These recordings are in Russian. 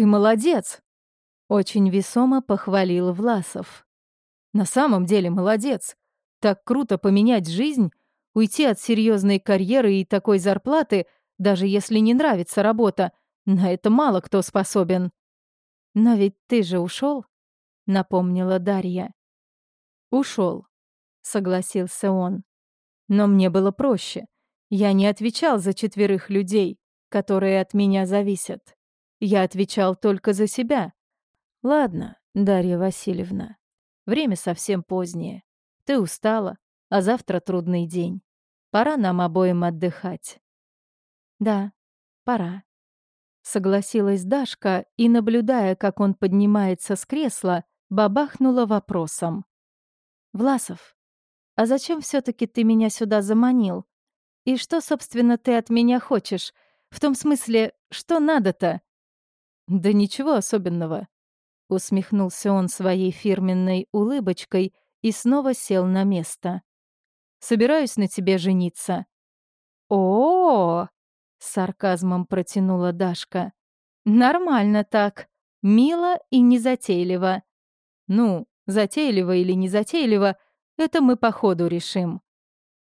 «Ты молодец!» — очень весомо похвалил Власов. «На самом деле молодец. Так круто поменять жизнь, уйти от серьезной карьеры и такой зарплаты, даже если не нравится работа. На это мало кто способен». «Но ведь ты же ушел, напомнила Дарья. Ушел, согласился он. Но мне было проще. Я не отвечал за четверых людей, которые от меня зависят. Я отвечал только за себя. Ладно, Дарья Васильевна, время совсем позднее. Ты устала, а завтра трудный день. Пора нам обоим отдыхать. Да, пора. Согласилась Дашка и, наблюдая, как он поднимается с кресла, бабахнула вопросом. «Власов, а зачем все таки ты меня сюда заманил? И что, собственно, ты от меня хочешь? В том смысле, что надо-то?» «Да ничего особенного», — усмехнулся он своей фирменной улыбочкой и снова сел на место. «Собираюсь на тебе жениться». «О-о-о!» — с сарказмом протянула Дашка. «Нормально так. Мило и незатейливо. Ну, затейливо или незатейливо, это мы по ходу решим.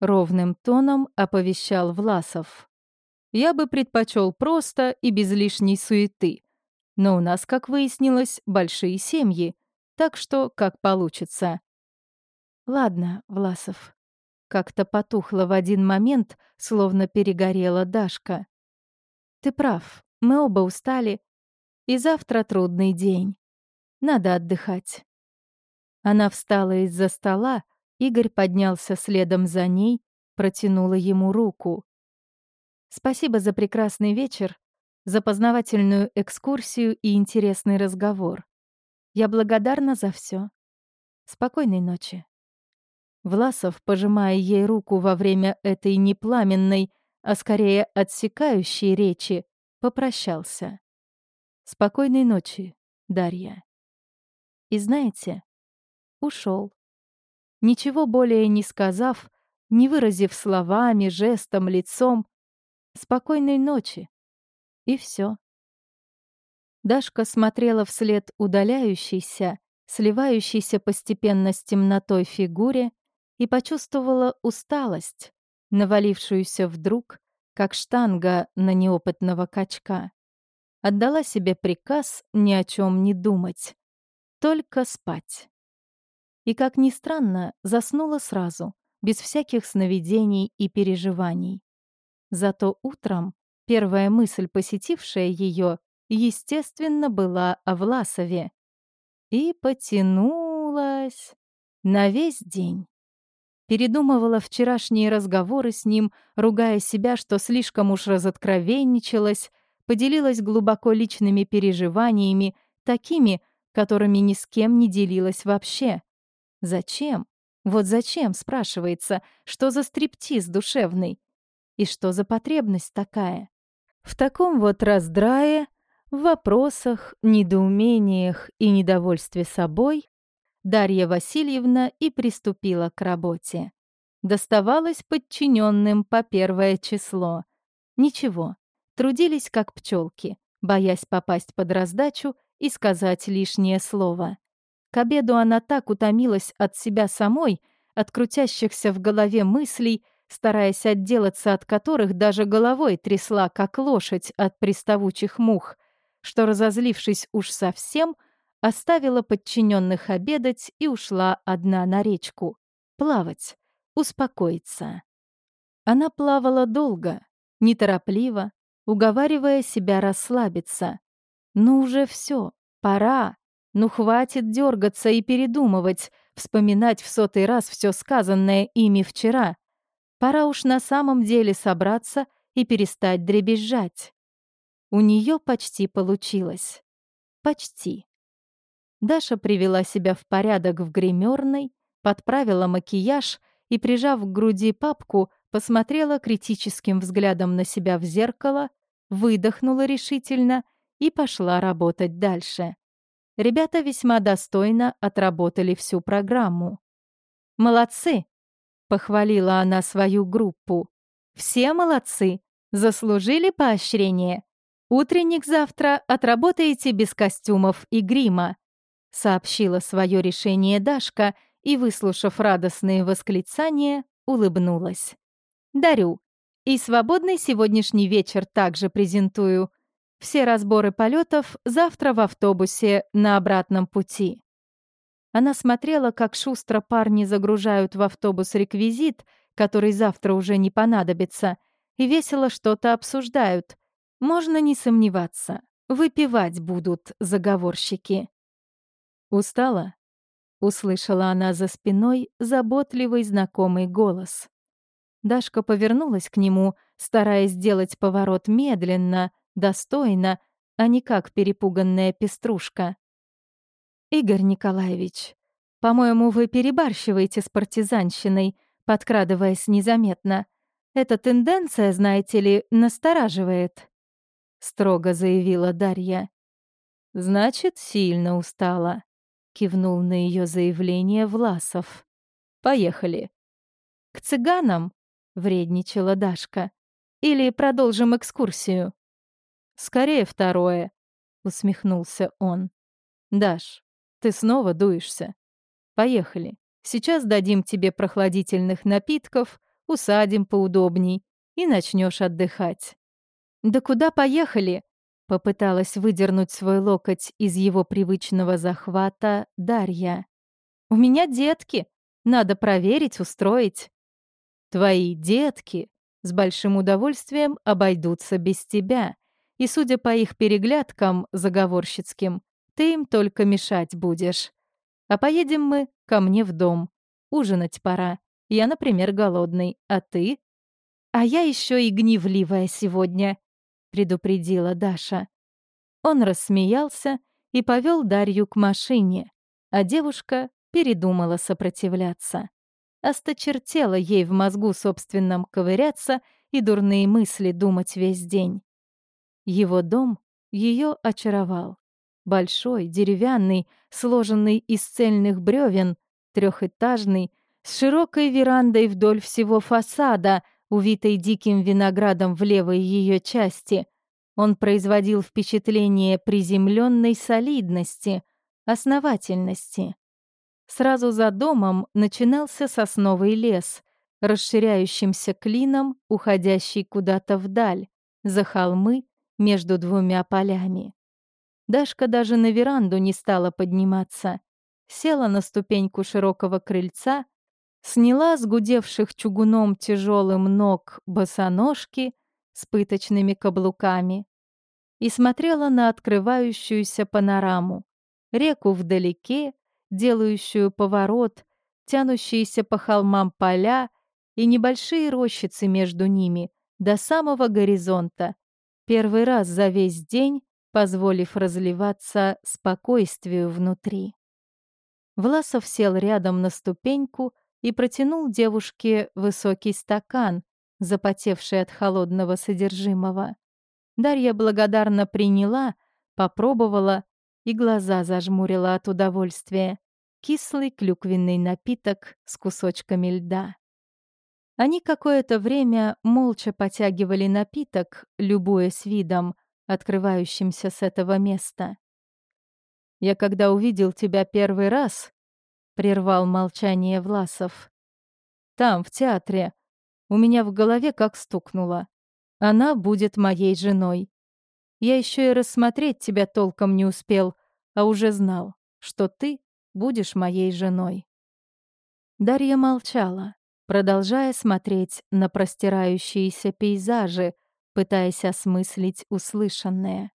Ровным тоном оповещал Власов. Я бы предпочел просто и без лишней суеты. Но у нас, как выяснилось, большие семьи, так что как получится. Ладно, Власов. Как-то потухло в один момент, словно перегорела Дашка. Ты прав, мы оба устали, и завтра трудный день. Надо отдыхать. Она встала из-за стола, Игорь поднялся следом за ней, протянула ему руку. «Спасибо за прекрасный вечер, за познавательную экскурсию и интересный разговор. Я благодарна за все. Спокойной ночи». Власов, пожимая ей руку во время этой непламенной, а скорее отсекающей речи, попрощался. «Спокойной ночи, Дарья». И знаете, ушел ничего более не сказав, не выразив словами, жестом, лицом. Спокойной ночи. И все. Дашка смотрела вслед удаляющейся, сливающейся постепенно с темнотой фигуре и почувствовала усталость, навалившуюся вдруг, как штанга на неопытного качка. Отдала себе приказ ни о чем не думать, только спать и, как ни странно, заснула сразу, без всяких сновидений и переживаний. Зато утром первая мысль, посетившая ее, естественно, была о Власове. И потянулась на весь день. Передумывала вчерашние разговоры с ним, ругая себя, что слишком уж разоткровенничалась, поделилась глубоко личными переживаниями, такими, которыми ни с кем не делилась вообще. Зачем? Вот зачем, спрашивается, что за стриптиз душевный? И что за потребность такая? В таком вот раздрае, в вопросах, недоумениях и недовольстве собой Дарья Васильевна и приступила к работе. Доставалось подчиненным по первое число. Ничего, трудились как пчелки, боясь попасть под раздачу и сказать лишнее слово. К обеду она так утомилась от себя самой, от крутящихся в голове мыслей, стараясь отделаться от которых даже головой трясла, как лошадь от приставучих мух, что, разозлившись уж совсем, оставила подчиненных обедать и ушла одна на речку. Плавать, успокоиться. Она плавала долго, неторопливо, уговаривая себя расслабиться. «Ну уже все, пора!» Ну хватит дергаться и передумывать, вспоминать в сотый раз все сказанное ими вчера. Пора уж на самом деле собраться и перестать дребезжать. У нее почти получилось. Почти. Даша привела себя в порядок в гримерной, подправила макияж и, прижав к груди папку, посмотрела критическим взглядом на себя в зеркало, выдохнула решительно и пошла работать дальше. Ребята весьма достойно отработали всю программу. «Молодцы!» — похвалила она свою группу. «Все молодцы! Заслужили поощрение. Утренник завтра отработаете без костюмов и грима», — сообщила свое решение Дашка и, выслушав радостные восклицания, улыбнулась. «Дарю. И свободный сегодняшний вечер также презентую. Все разборы полетов завтра в автобусе на обратном пути». Она смотрела, как шустро парни загружают в автобус реквизит, который завтра уже не понадобится, и весело что-то обсуждают. Можно не сомневаться, выпивать будут заговорщики. «Устала?» — услышала она за спиной заботливый знакомый голос. Дашка повернулась к нему, стараясь сделать поворот медленно, достойно, а не как перепуганная пеструшка. «Игорь Николаевич, по-моему, вы перебарщиваете с партизанщиной, подкрадываясь незаметно. Эта тенденция, знаете ли, настораживает», — строго заявила Дарья. «Значит, сильно устала», — кивнул на ее заявление Власов. «Поехали». «К цыганам?» — вредничала Дашка. «Или продолжим экскурсию?» «Скорее второе», — усмехнулся он. «Даш, ты снова дуешься. Поехали. Сейчас дадим тебе прохладительных напитков, усадим поудобней и начнешь отдыхать. Да куда поехали? Попыталась выдернуть свой локоть из его привычного захвата Дарья. У меня детки. Надо проверить, устроить. Твои детки с большим удовольствием обойдутся без тебя. И, судя по их переглядкам заговорщицким, ты им только мешать будешь. А поедем мы ко мне в дом. Ужинать пора. Я, например, голодный. А ты? А я еще и гневливая сегодня, предупредила Даша. Он рассмеялся и повел Дарью к машине, а девушка передумала сопротивляться. Осточертела ей в мозгу собственном ковыряться и дурные мысли думать весь день. Его дом ее очаровал. Большой, деревянный, сложенный из цельных бревен, трехэтажный, с широкой верандой вдоль всего фасада, увитой диким виноградом в левой ее части. Он производил впечатление приземленной солидности, основательности. Сразу за домом начинался сосновый лес, расширяющимся клином, уходящий куда-то вдаль, за холмы между двумя полями. Дашка даже на веранду не стала подниматься. Села на ступеньку широкого крыльца, сняла с гудевших чугуном тяжелым ног босоножки с пыточными каблуками и смотрела на открывающуюся панораму, реку вдалеке, делающую поворот, тянущиеся по холмам поля и небольшие рощицы между ними до самого горизонта. Первый раз за весь день позволив разливаться спокойствию внутри. Власов сел рядом на ступеньку и протянул девушке высокий стакан, запотевший от холодного содержимого. Дарья благодарно приняла, попробовала и глаза зажмурила от удовольствия. Кислый клюквенный напиток с кусочками льда. Они какое-то время молча потягивали напиток, любуясь видом, открывающимся с этого места. «Я когда увидел тебя первый раз», — прервал молчание Власов, «там, в театре, у меня в голове как стукнуло. Она будет моей женой. Я еще и рассмотреть тебя толком не успел, а уже знал, что ты будешь моей женой». Дарья молчала, продолжая смотреть на простирающиеся пейзажи, пытаясь осмыслить услышанное.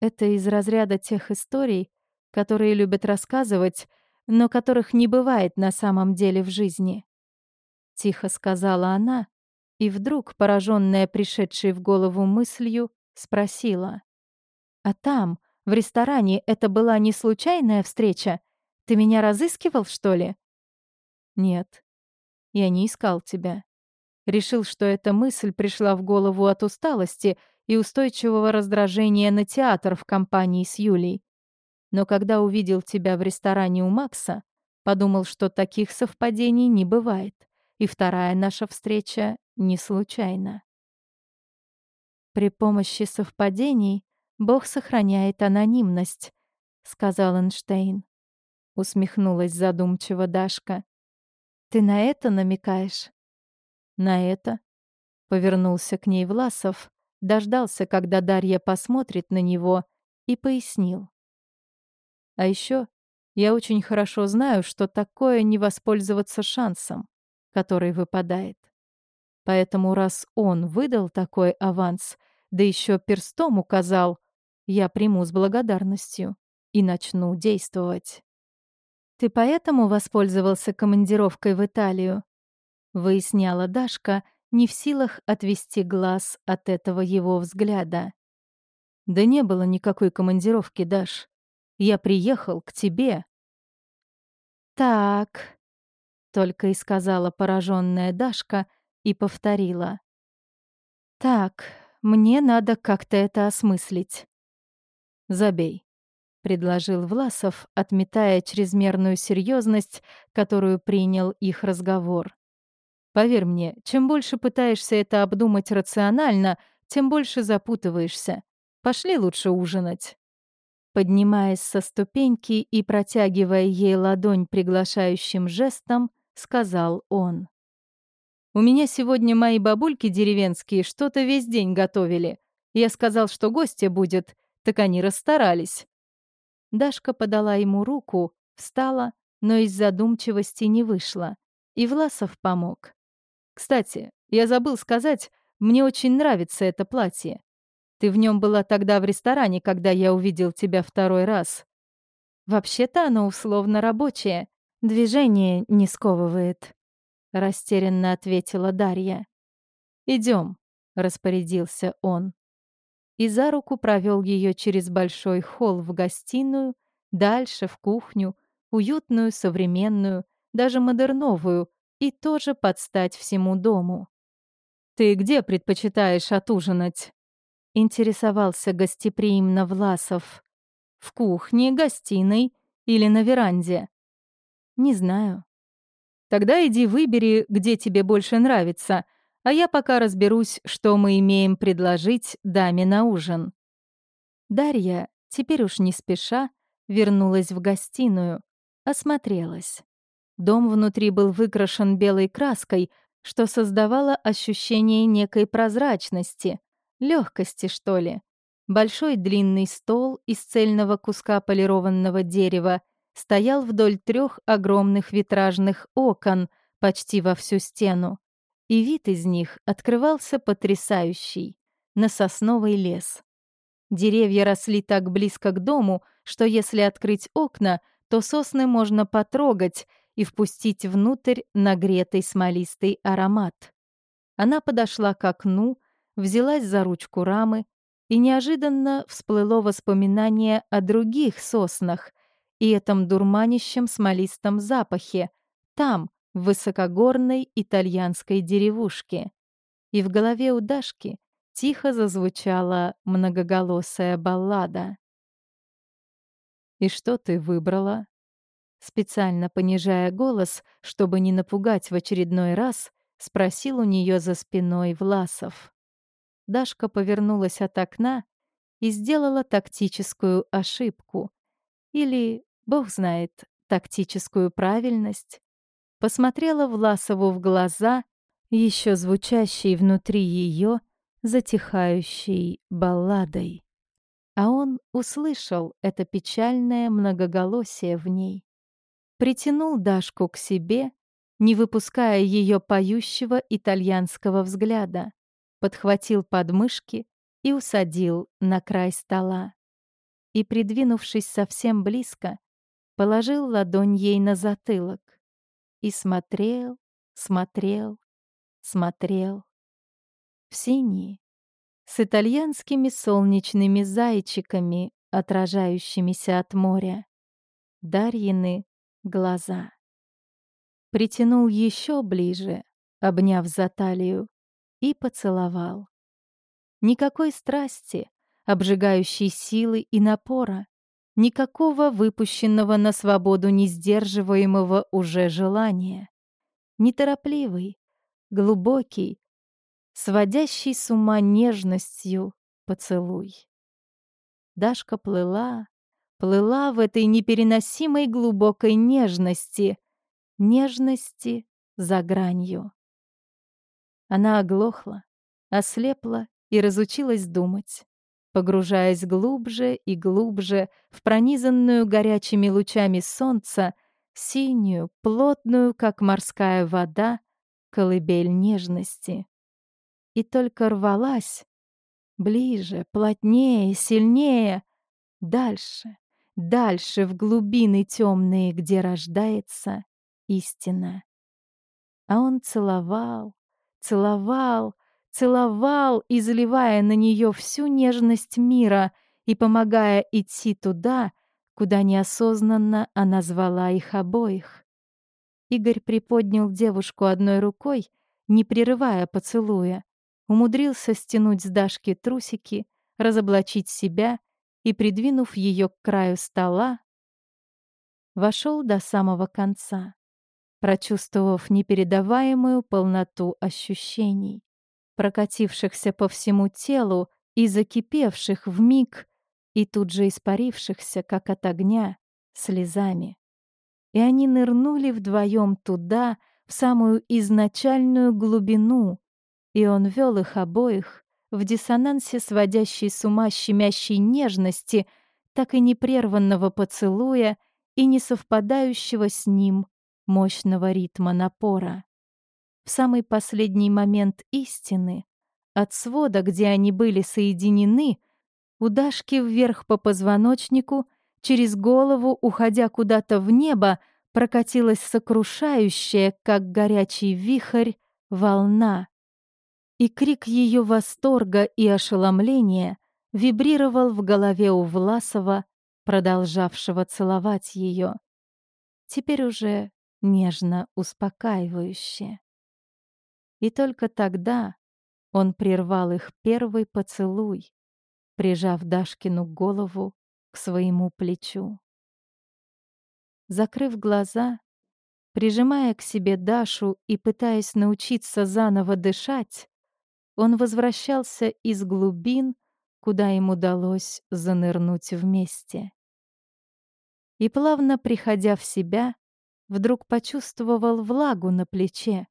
Это из разряда тех историй, которые любят рассказывать, но которых не бывает на самом деле в жизни. Тихо сказала она, и вдруг, пораженная пришедшей в голову мыслью, спросила. «А там, в ресторане, это была не случайная встреча? Ты меня разыскивал, что ли?» «Нет, я не искал тебя. Решил, что эта мысль пришла в голову от усталости и устойчивого раздражения на театр в компании с Юлей. Но когда увидел тебя в ресторане у Макса, подумал, что таких совпадений не бывает, и вторая наша встреча не случайна. При помощи совпадений Бог сохраняет анонимность, сказал Эйнштейн. Усмехнулась задумчиво Дашка. Ты на это намекаешь? На это? Повернулся к ней Власов, дождался, когда Дарья посмотрит на него, и пояснил. А еще я очень хорошо знаю, что такое не воспользоваться шансом, который выпадает. Поэтому раз он выдал такой аванс, да еще перстом указал, я приму с благодарностью и начну действовать. «Ты поэтому воспользовался командировкой в Италию?» — выясняла Дашка, не в силах отвести глаз от этого его взгляда. «Да не было никакой командировки, Даш. Я приехал к тебе». «Так», — только и сказала пораженная Дашка и повторила. «Так, мне надо как-то это осмыслить». «Забей», — предложил Власов, отметая чрезмерную серьезность, которую принял их разговор. «Поверь мне, чем больше пытаешься это обдумать рационально, тем больше запутываешься. Пошли лучше ужинать». Поднимаясь со ступеньки и протягивая ей ладонь приглашающим жестом, сказал он. «У меня сегодня мои бабульки деревенские что-то весь день готовили. Я сказал, что гостя будет, так они расстарались. Дашка подала ему руку, встала, но из задумчивости не вышла. И Власов помог. «Кстати, я забыл сказать, мне очень нравится это платье. Ты в нем была тогда в ресторане, когда я увидел тебя второй раз. Вообще-то оно условно рабочее, движение не сковывает», — растерянно ответила Дарья. Идем, распорядился он и за руку провел ее через большой холл в гостиную, дальше в кухню, уютную, современную, даже модерновую, и тоже под стать всему дому. «Ты где предпочитаешь отужинать?» — интересовался гостеприимно Власов. «В кухне, гостиной или на веранде?» «Не знаю». «Тогда иди выбери, где тебе больше нравится», а я пока разберусь, что мы имеем предложить даме на ужин». Дарья, теперь уж не спеша, вернулась в гостиную, осмотрелась. Дом внутри был выкрашен белой краской, что создавало ощущение некой прозрачности, легкости, что ли. Большой длинный стол из цельного куска полированного дерева стоял вдоль трех огромных витражных окон почти во всю стену и вид из них открывался потрясающий — на сосновый лес. Деревья росли так близко к дому, что если открыть окна, то сосны можно потрогать и впустить внутрь нагретый смолистый аромат. Она подошла к окну, взялась за ручку рамы, и неожиданно всплыло воспоминание о других соснах и этом дурманящем смолистом запахе, там, в высокогорной итальянской деревушке. И в голове у Дашки тихо зазвучала многоголосая баллада. «И что ты выбрала?» Специально понижая голос, чтобы не напугать в очередной раз, спросил у нее за спиной Власов. Дашка повернулась от окна и сделала тактическую ошибку. Или, бог знает, тактическую правильность посмотрела Власову в глаза, еще звучащей внутри ее, затихающей балладой. А он услышал это печальное многоголосие в ней. Притянул Дашку к себе, не выпуская ее поющего итальянского взгляда, подхватил подмышки и усадил на край стола. И, придвинувшись совсем близко, положил ладонь ей на затылок и смотрел, смотрел, смотрел. В синие, с итальянскими солнечными зайчиками, отражающимися от моря. Дарьины глаза. Притянул еще ближе, обняв за талию, и поцеловал. Никакой страсти, обжигающей силы и напора, Никакого выпущенного на свободу несдерживаемого уже желания. Неторопливый, глубокий, сводящий с ума нежностью поцелуй. Дашка плыла, плыла в этой непереносимой глубокой нежности, нежности за гранью. Она оглохла, ослепла и разучилась думать, погружаясь глубже и глубже в пронизанную горячими лучами солнца, синюю, плотную, как морская вода, колыбель нежности. И только рвалась ближе, плотнее, сильнее, дальше, дальше в глубины темные, где рождается истина. А он целовал, целовал, целовал, изливая на нее всю нежность мира и помогая идти туда, куда неосознанно она звала их обоих. Игорь приподнял девушку одной рукой, не прерывая поцелуя, умудрился стянуть с Дашки трусики, разоблачить себя и, придвинув ее к краю стола, вошел до самого конца, прочувствовав непередаваемую полноту ощущений, прокатившихся по всему телу и закипевших в миг, и тут же испарившихся, как от огня, слезами. И они нырнули вдвоем туда, в самую изначальную глубину, и он вел их обоих в диссонансе сводящей с ума щемящей нежности, так и непрерванного поцелуя и несовпадающего с ним мощного ритма напора. В самый последний момент истины, от свода, где они были соединены, у Дашки вверх по позвоночнику, через голову, уходя куда-то в небо, прокатилась сокрушающая, как горячий вихрь, волна. И крик ее восторга и ошеломления вибрировал в голове у Власова, продолжавшего целовать ее. Теперь уже нежно успокаивающе. И только тогда он прервал их первый поцелуй, прижав Дашкину голову к своему плечу. Закрыв глаза, прижимая к себе Дашу и пытаясь научиться заново дышать, он возвращался из глубин, куда им удалось занырнуть вместе. И плавно приходя в себя, вдруг почувствовал влагу на плече,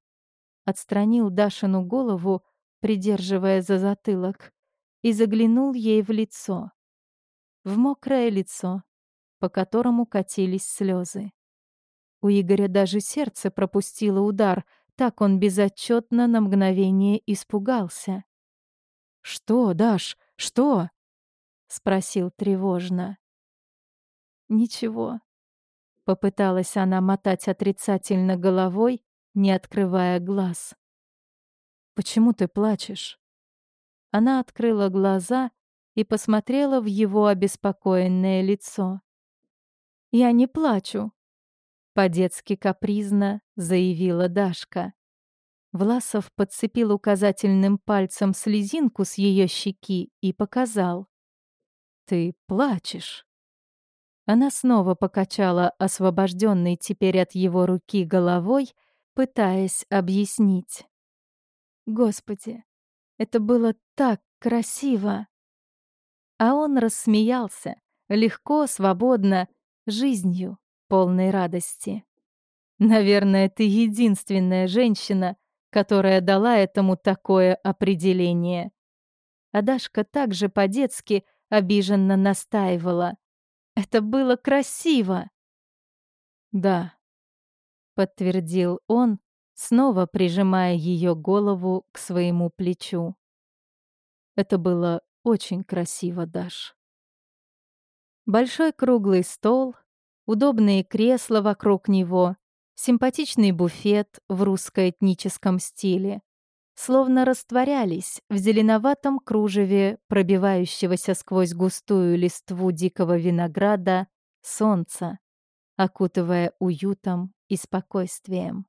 отстранил Дашину голову, придерживая за затылок, и заглянул ей в лицо. В мокрое лицо, по которому катились слезы. У Игоря даже сердце пропустило удар, так он безотчетно на мгновение испугался. «Что, Даш, что?» — спросил тревожно. «Ничего». Попыталась она мотать отрицательно головой, не открывая глаз. «Почему ты плачешь?» Она открыла глаза и посмотрела в его обеспокоенное лицо. «Я не плачу», по-детски капризно заявила Дашка. Власов подцепил указательным пальцем слезинку с ее щеки и показал. «Ты плачешь». Она снова покачала освобожденной теперь от его руки головой, пытаясь объяснить. «Господи, это было так красиво!» А он рассмеялся, легко, свободно, жизнью полной радости. Наверное, ты единственная женщина, которая дала этому такое определение. А Дашка также по-детски обиженно настаивала. Это было красиво. Да, подтвердил он, снова прижимая ее голову к своему плечу. Это было очень красиво, Даш. Большой круглый стол, удобные кресла вокруг него, симпатичный буфет в русско-этническом стиле, словно растворялись в зеленоватом кружеве пробивающегося сквозь густую листву дикого винограда солнца, окутывая уютом и спокойствием.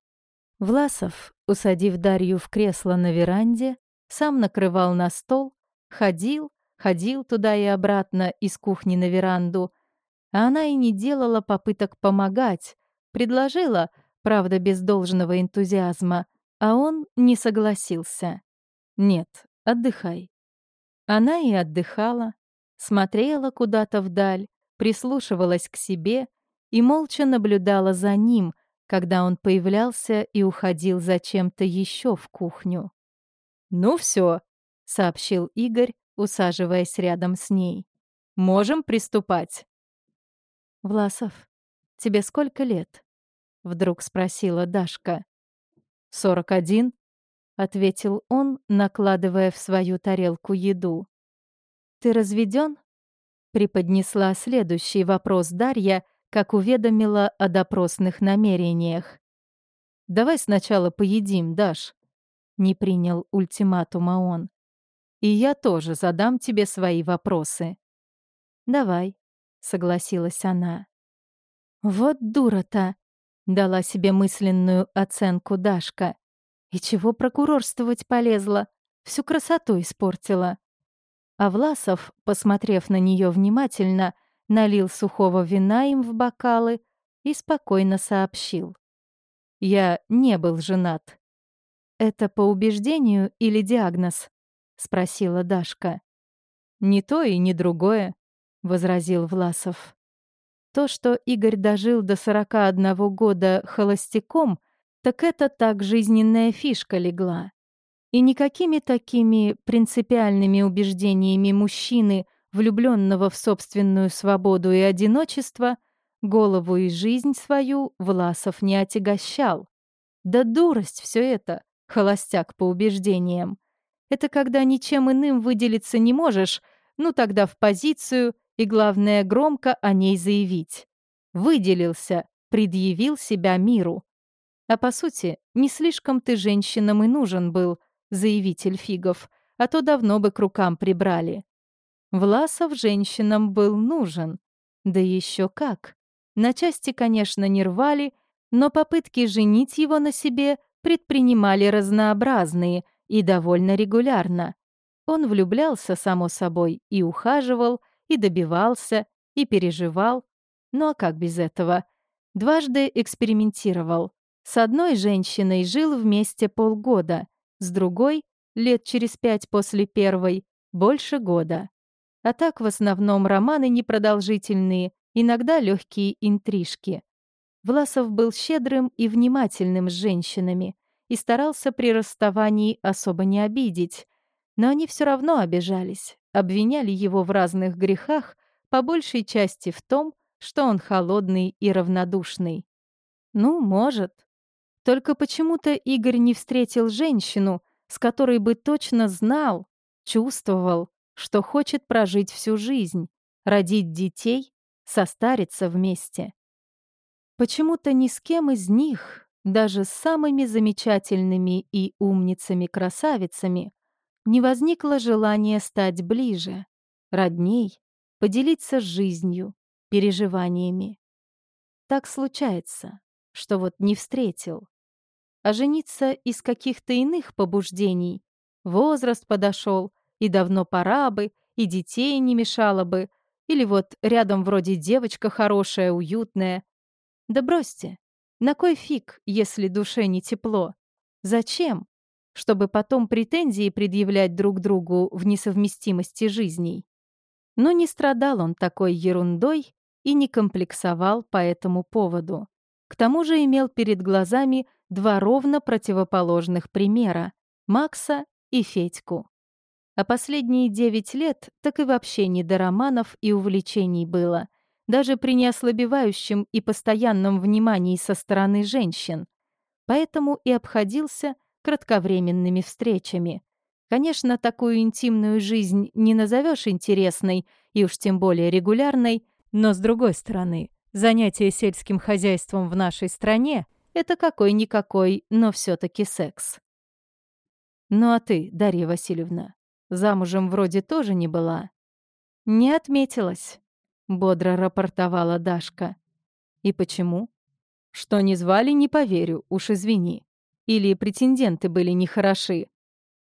Власов, усадив Дарью в кресло на веранде, сам накрывал на стол, ходил, ходил туда и обратно из кухни на веранду, она и не делала попыток помогать. Предложила, правда, без должного энтузиазма, а он не согласился. Нет, отдыхай. Она и отдыхала, смотрела куда-то вдаль, прислушивалась к себе и молча наблюдала за ним, когда он появлялся и уходил зачем-то еще в кухню. «Ну все, сообщил Игорь, усаживаясь рядом с ней. «Можем приступать». «Власов, тебе сколько лет?» — вдруг спросила Дашка. «Сорок один», — ответил он, накладывая в свою тарелку еду. «Ты разведен? преподнесла следующий вопрос Дарья, как уведомила о допросных намерениях. «Давай сначала поедим, Даш», — не принял ультиматума он. «И я тоже задам тебе свои вопросы». «Давай», — согласилась она. «Вот дура-то!» — дала себе мысленную оценку Дашка. «И чего прокурорствовать полезла? Всю красоту испортила». А Власов, посмотрев на нее внимательно, налил сухого вина им в бокалы и спокойно сообщил. «Я не был женат». «Это по убеждению или диагноз?» — спросила Дашка. «Ни то и ни другое», — возразил Власов. То, что Игорь дожил до 41 года холостяком, так это так жизненная фишка легла. И никакими такими принципиальными убеждениями мужчины, влюбленного в собственную свободу и одиночество, голову и жизнь свою Власов не отягощал. Да дурость все это, холостяк по убеждениям. Это когда ничем иным выделиться не можешь, ну тогда в позицию и, главное, громко о ней заявить. Выделился, предъявил себя миру. А по сути, не слишком ты женщинам и нужен был, заявитель фигов, а то давно бы к рукам прибрали. Власов женщинам был нужен. Да еще как. На части, конечно, не рвали, но попытки женить его на себе предпринимали разнообразные и довольно регулярно. Он влюблялся, само собой, и ухаживал, и добивался, и переживал. Ну а как без этого? Дважды экспериментировал. С одной женщиной жил вместе полгода — с другой — лет через пять после первой, больше года. А так в основном романы непродолжительные, иногда легкие интрижки. Власов был щедрым и внимательным с женщинами и старался при расставании особо не обидеть, но они все равно обижались, обвиняли его в разных грехах, по большей части в том, что он холодный и равнодушный. Ну, может, только почему-то Игорь не встретил женщину, с которой бы точно знал, чувствовал, что хочет прожить всю жизнь, родить детей, состариться вместе. Почему-то ни с кем из них, даже с самыми замечательными и умницами-красавицами, не возникло желания стать ближе, родней, поделиться жизнью, переживаниями. Так случается, что вот не встретил а жениться из каких-то иных побуждений. Возраст подошел, и давно пора бы, и детей не мешало бы, или вот рядом вроде девочка хорошая, уютная. Да бросьте, на кой фиг, если душе не тепло? Зачем? Чтобы потом претензии предъявлять друг другу в несовместимости жизней. Но не страдал он такой ерундой и не комплексовал по этому поводу. К тому же имел перед глазами два ровно противоположных примера — Макса и Федьку. А последние девять лет так и вообще не до романов и увлечений было, даже при неослабевающем и постоянном внимании со стороны женщин. Поэтому и обходился кратковременными встречами. Конечно, такую интимную жизнь не назовешь интересной и уж тем более регулярной, но с другой стороны, занятие сельским хозяйством в нашей стране — это какой-никакой, но все таки секс. Ну а ты, Дарья Васильевна, замужем вроде тоже не была? Не отметилась, бодро рапортовала Дашка. И почему? Что не звали, не поверю, уж извини. Или претенденты были нехороши?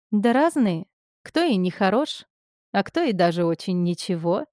Да разные. Кто и нехорош, а кто и даже очень ничего.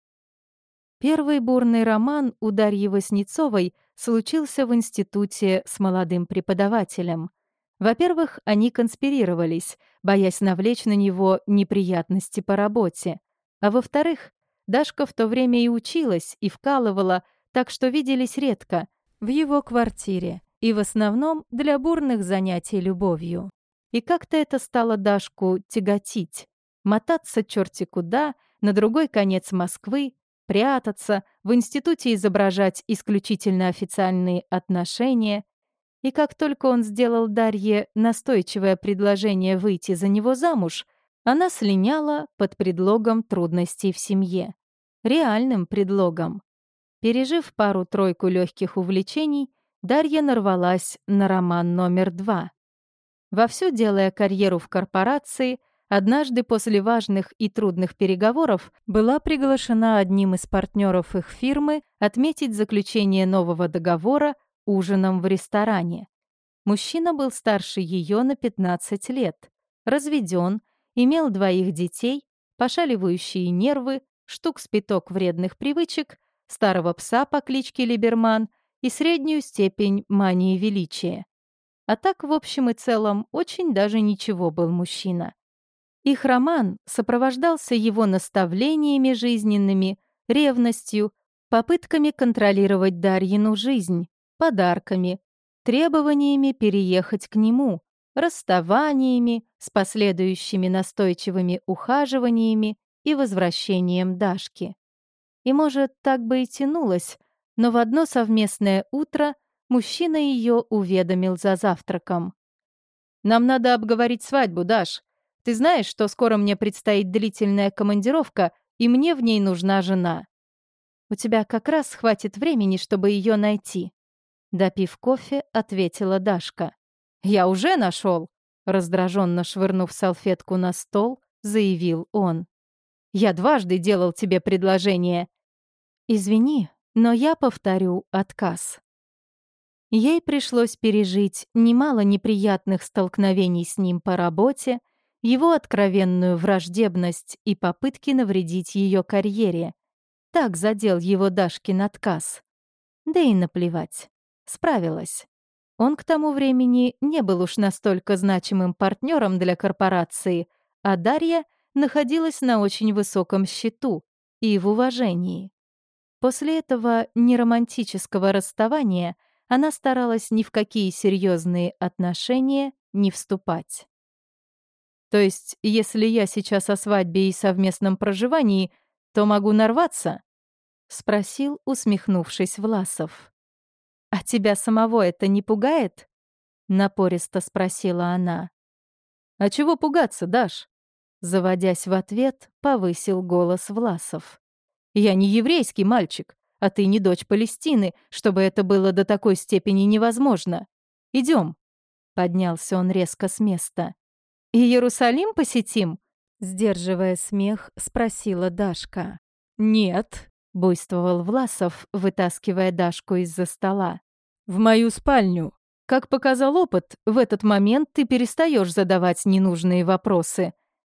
Первый бурный роман у Дарьи Васнецовой случился в институте с молодым преподавателем. Во-первых, они конспирировались, боясь навлечь на него неприятности по работе. А во-вторых, Дашка в то время и училась, и вкалывала, так что виделись редко, в его квартире, и в основном для бурных занятий любовью. И как-то это стало Дашку тяготить. Мотаться черти куда, на другой конец Москвы, прятаться, в институте изображать исключительно официальные отношения. И как только он сделал Дарье настойчивое предложение выйти за него замуж, она слиняла под предлогом трудностей в семье. Реальным предлогом. Пережив пару-тройку легких увлечений, Дарья нарвалась на роман номер два. Вовсю делая карьеру в корпорации, однажды после важных и трудных переговоров была приглашена одним из партнеров их фирмы отметить заключение нового договора ужином в ресторане. Мужчина был старше ее на 15 лет, разведен, имел двоих детей, пошаливающие нервы, штук с пяток вредных привычек, старого пса по кличке Либерман и среднюю степень мании величия. А так, в общем и целом, очень даже ничего был мужчина. Их роман сопровождался его наставлениями жизненными, ревностью, попытками контролировать Дарьину жизнь, подарками, требованиями переехать к нему, расставаниями с последующими настойчивыми ухаживаниями и возвращением Дашки. И, может, так бы и тянулось, но в одно совместное утро Мужчина ее уведомил за завтраком. «Нам надо обговорить свадьбу, Даш. Ты знаешь, что скоро мне предстоит длительная командировка, и мне в ней нужна жена. У тебя как раз хватит времени, чтобы ее найти». Допив кофе, ответила Дашка. «Я уже нашел!» Раздраженно швырнув салфетку на стол, заявил он. «Я дважды делал тебе предложение». «Извини, но я повторю отказ». Ей пришлось пережить немало неприятных столкновений с ним по работе, его откровенную враждебность и попытки навредить ее карьере. Так задел его Дашкин отказ. Да и наплевать. Справилась. Он к тому времени не был уж настолько значимым партнером для корпорации, а Дарья находилась на очень высоком счету и в уважении. После этого неромантического расставания — она старалась ни в какие серьезные отношения не вступать. То есть, если я сейчас о свадьбе и совместном проживании, то могу нарваться? Спросил, усмехнувшись Власов. А тебя самого это не пугает? Напористо спросила она. А чего пугаться, Даш? Заводясь в ответ, повысил голос Власов. Я не еврейский мальчик а ты не дочь Палестины, чтобы это было до такой степени невозможно. Идем. Поднялся он резко с места. «И Иерусалим посетим?» Сдерживая смех, спросила Дашка. «Нет», — буйствовал Власов, вытаскивая Дашку из-за стола. «В мою спальню. Как показал опыт, в этот момент ты перестаешь задавать ненужные вопросы».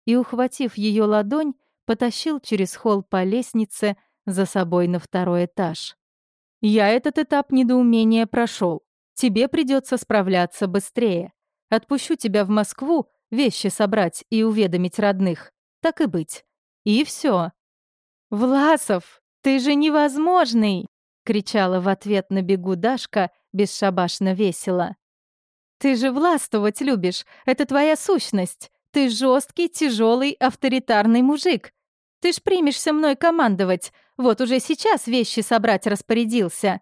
И, ухватив ее ладонь, потащил через холл по лестнице, за собой на второй этаж. «Я этот этап недоумения прошел. Тебе придется справляться быстрее. Отпущу тебя в Москву, вещи собрать и уведомить родных. Так и быть. И все. «Власов, ты же невозможный!» — кричала в ответ на бегу Дашка, бесшабашно весело. «Ты же властвовать любишь, это твоя сущность. Ты жесткий, тяжелый, авторитарный мужик. Ты ж примешься мной командовать. Вот уже сейчас вещи собрать распорядился».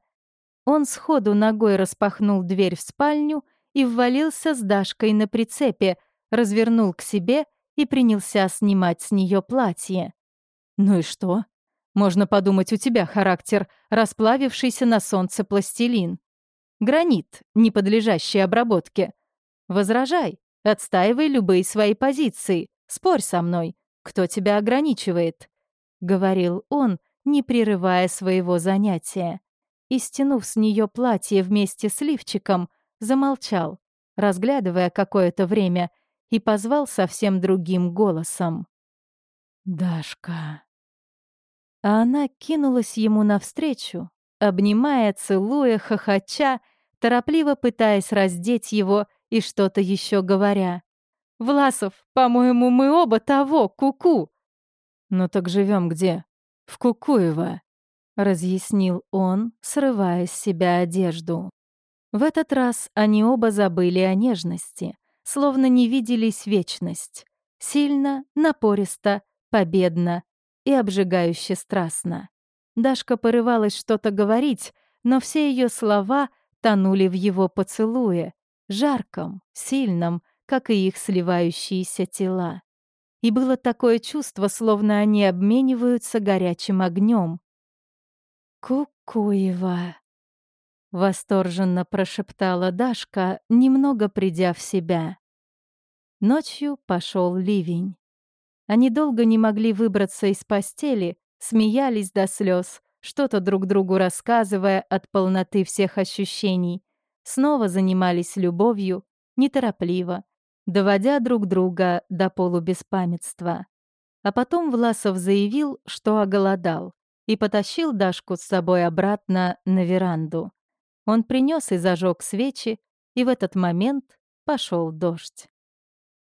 Он сходу ногой распахнул дверь в спальню и ввалился с Дашкой на прицепе, развернул к себе и принялся снимать с нее платье. «Ну и что? Можно подумать, у тебя характер, расплавившийся на солнце пластилин. Гранит, не подлежащий обработке. Возражай, отстаивай любые свои позиции, спорь со мной. «Кто тебя ограничивает?» — говорил он, не прерывая своего занятия. И, стянув с нее платье вместе с лифчиком, замолчал, разглядывая какое-то время, и позвал совсем другим голосом. «Дашка». А она кинулась ему навстречу, обнимая, целуя, хохоча, торопливо пытаясь раздеть его и что-то еще говоря. Власов, по-моему, мы оба того, куку!» -ку. «Ну так живем где?» «В Кукуево», — разъяснил он, срывая с себя одежду. В этот раз они оба забыли о нежности, словно не виделись вечность. Сильно, напористо, победно и обжигающе страстно. Дашка порывалась что-то говорить, но все ее слова тонули в его поцелуе, жарком, сильном, как и их сливающиеся тела. И было такое чувство, словно они обмениваются горячим огнем. «Кукуева!» — восторженно прошептала Дашка, немного придя в себя. Ночью пошел ливень. Они долго не могли выбраться из постели, смеялись до слез, что-то друг другу рассказывая от полноты всех ощущений. Снова занимались любовью, неторопливо, доводя друг друга до полубеспамятства. А потом Власов заявил, что оголодал, и потащил Дашку с собой обратно на веранду. Он принес и зажег свечи, и в этот момент пошел дождь.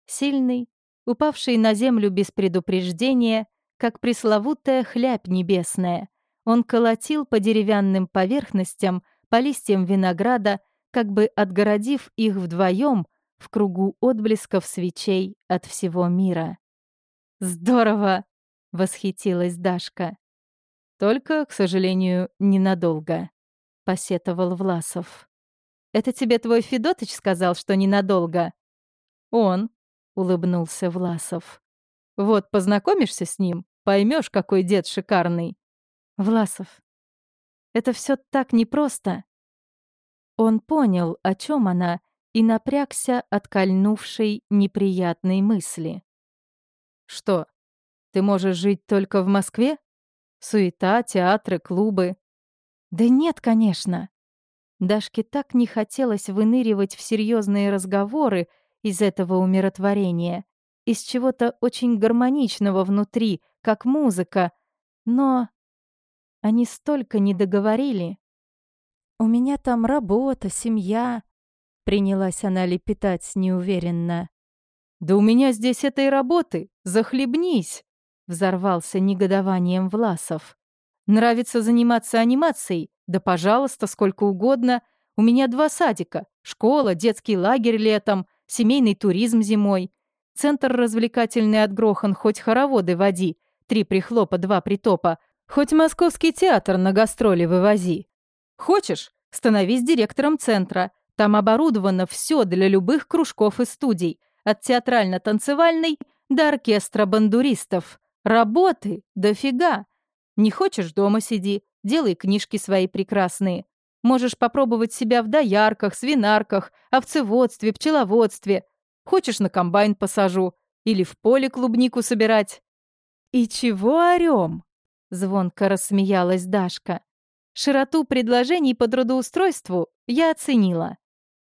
Сильный, упавший на землю без предупреждения, как пресловутая хлябь небесная. Он колотил по деревянным поверхностям, по листьям винограда, как бы отгородив их вдвоем в кругу отблесков свечей от всего мира. «Здорово!» — восхитилась Дашка. «Только, к сожалению, ненадолго», — посетовал Власов. «Это тебе твой Федотыч сказал, что ненадолго?» «Он», — улыбнулся Власов. «Вот познакомишься с ним, поймешь, какой дед шикарный». «Власов, это все так непросто». Он понял, о чем она, и напрягся от кольнувшей неприятной мысли. «Что, ты можешь жить только в Москве? Суета, театры, клубы?» «Да нет, конечно». Дашке так не хотелось выныривать в серьезные разговоры, из этого умиротворения, из чего-то очень гармоничного внутри, как музыка. Но они столько не договорили. «У меня там работа, семья», — принялась она лепетать неуверенно. «Да у меня здесь этой работы, захлебнись!» — взорвался негодованием Власов. «Нравится заниматься анимацией? Да, пожалуйста, сколько угодно. У меня два садика, школа, детский лагерь летом, семейный туризм зимой. Центр развлекательный отгрохан, хоть хороводы води, три прихлопа, два притопа, хоть московский театр на гастроли вывози. Хочешь, становись директором центра. Там оборудовано все для любых кружков и студий, от театрально-танцевальной до оркестра бандуристов. Работы дофига. Не хочешь, дома сиди, делай книжки свои прекрасные. Можешь попробовать себя в доярках, свинарках, овцеводстве, пчеловодстве. Хочешь, на комбайн посажу. Или в поле клубнику собирать. «И чего орём?» — звонко рассмеялась Дашка. Широту предложений по трудоустройству я оценила.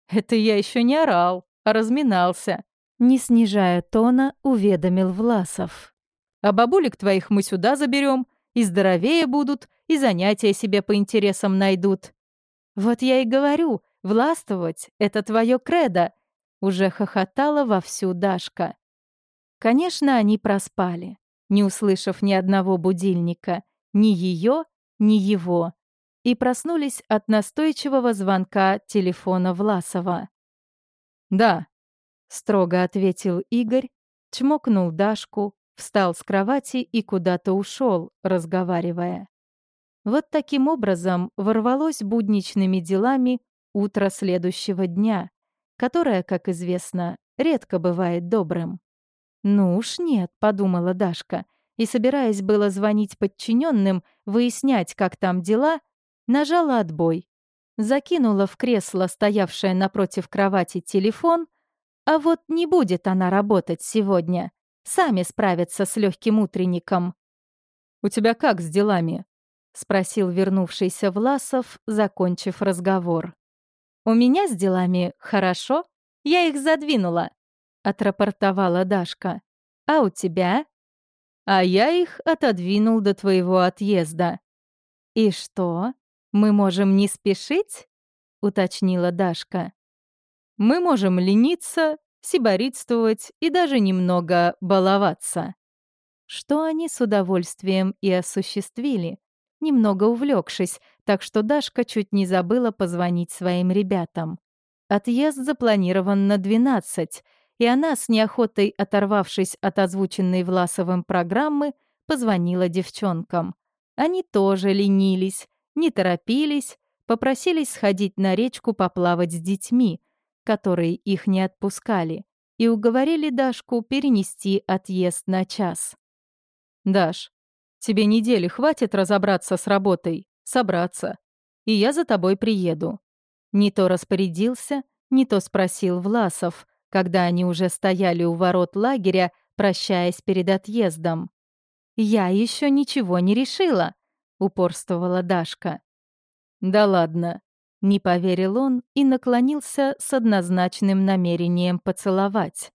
«Это я еще не орал, а разминался», — не снижая тона, уведомил Власов. «А бабулек твоих мы сюда заберем, и здоровее будут, и занятия себе по интересам найдут. «Вот я и говорю, властвовать — это твое кредо!» Уже хохотала вовсю Дашка. Конечно, они проспали, не услышав ни одного будильника, ни ее, ни его, и проснулись от настойчивого звонка телефона Власова. «Да», — строго ответил Игорь, чмокнул Дашку, встал с кровати и куда-то ушел, разговаривая. Вот таким образом ворвалось будничными делами утро следующего дня, которое, как известно, редко бывает добрым. «Ну уж нет», — подумала Дашка, и, собираясь было звонить подчиненным, выяснять, как там дела, нажала отбой. Закинула в кресло, стоявшее напротив кровати, телефон, а вот не будет она работать сегодня. Сами справятся с легким утренником. «У тебя как с делами?» — спросил вернувшийся Власов, закончив разговор. «У меня с делами хорошо. Я их задвинула», — отрапортовала Дашка. «А у тебя?» «А я их отодвинул до твоего отъезда». «И что, мы можем не спешить?» — уточнила Дашка. «Мы можем лениться, сиборитствовать и даже немного баловаться. Что они с удовольствием и осуществили, немного увлекшись, так что Дашка чуть не забыла позвонить своим ребятам. Отъезд запланирован на 12, и она, с неохотой оторвавшись от озвученной Власовым программы, позвонила девчонкам. Они тоже ленились, не торопились, попросились сходить на речку поплавать с детьми, которые их не отпускали, и уговорили Дашку перенести отъезд на час. «Даш, тебе недели хватит разобраться с работой, собраться, и я за тобой приеду». Не то распорядился, не то спросил Власов, когда они уже стояли у ворот лагеря, прощаясь перед отъездом. «Я еще ничего не решила», — упорствовала Дашка. «Да ладно», — не поверил он и наклонился с однозначным намерением поцеловать.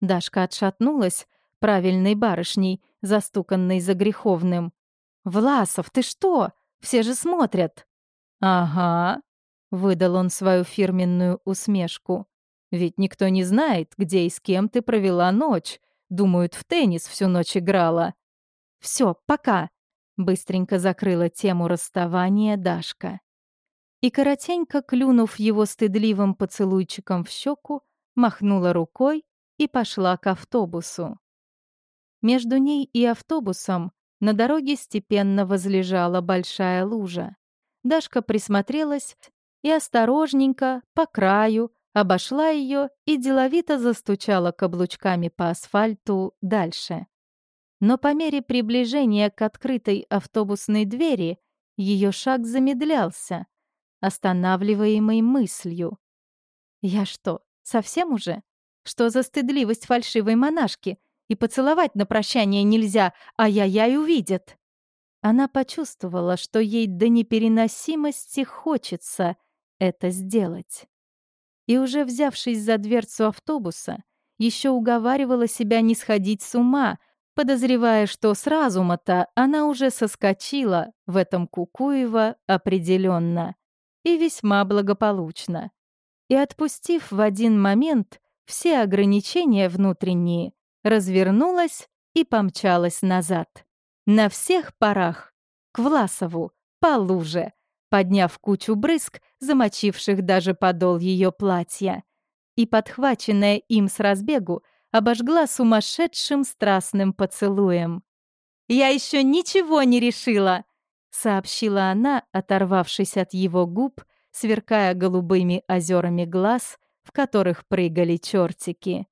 Дашка отшатнулась, правильной барышней, застуканной за греховным. «Власов, ты что? Все же смотрят!» «Ага», — выдал он свою фирменную усмешку. «Ведь никто не знает, где и с кем ты провела ночь. Думают, в теннис всю ночь играла». «Все, пока», — быстренько закрыла тему расставания Дашка. И коротенько, клюнув его стыдливым поцелуйчиком в щеку, махнула рукой и пошла к автобусу. Между ней и автобусом на дороге степенно возлежала большая лужа. Дашка присмотрелась и осторожненько, по краю, обошла ее и деловито застучала каблучками по асфальту дальше. Но по мере приближения к открытой автобусной двери ее шаг замедлялся, останавливаемый мыслью. «Я что, совсем уже? Что за стыдливость фальшивой монашки? И поцеловать на прощание нельзя, а я-яй увидят!» Она почувствовала, что ей до непереносимости хочется это сделать. И уже взявшись за дверцу автобуса, еще уговаривала себя не сходить с ума, подозревая, что с разума-то она уже соскочила в этом Кукуева определенно и весьма благополучно. И отпустив в один момент все ограничения внутренние, развернулась и помчалась назад. На всех парах, к Власову, по луже, подняв кучу брызг, замочивших даже подол ее платья. И, подхваченная им с разбегу, обожгла сумасшедшим страстным поцелуем. «Я еще ничего не решила!» — сообщила она, оторвавшись от его губ, сверкая голубыми озерами глаз, в которых прыгали чертики.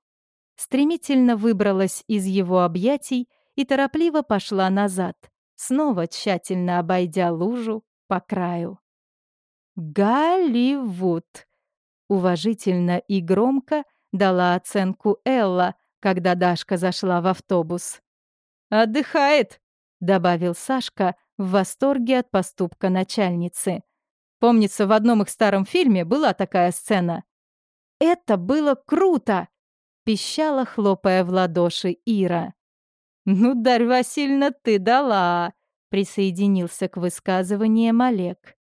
Стремительно выбралась из его объятий и торопливо пошла назад, снова тщательно обойдя лужу по краю. «Голливуд!» — уважительно и громко дала оценку Элла, когда Дашка зашла в автобус. «Отдыхает!» — добавил Сашка в восторге от поступка начальницы. Помнится, в одном их старом фильме была такая сцена. «Это было круто!» — пищала, хлопая в ладоши Ира. «Ну, Дарь Васильевна, ты дала!» — присоединился к высказываниям Олег.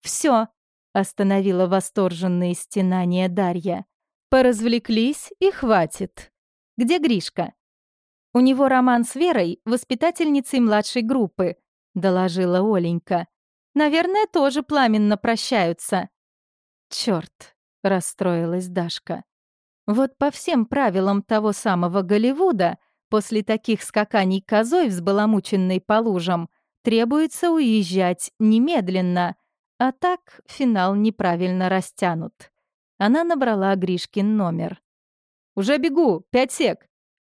«Все!» — остановила восторженные стенания Дарья. «Поразвлеклись и хватит. Где Гришка?» «У него роман с Верой, воспитательницей младшей группы», — доложила Оленька. «Наверное, тоже пламенно прощаются». «Чёрт!» — расстроилась Дашка. «Вот по всем правилам того самого Голливуда После таких скаканий козой, взбаламученной по лужам, требуется уезжать немедленно, а так финал неправильно растянут. Она набрала Гришкин номер. «Уже бегу, пять сек!»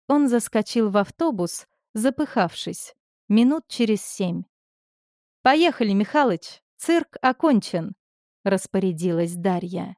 Он заскочил в автобус, запыхавшись, минут через семь. «Поехали, Михалыч, цирк окончен», — распорядилась Дарья.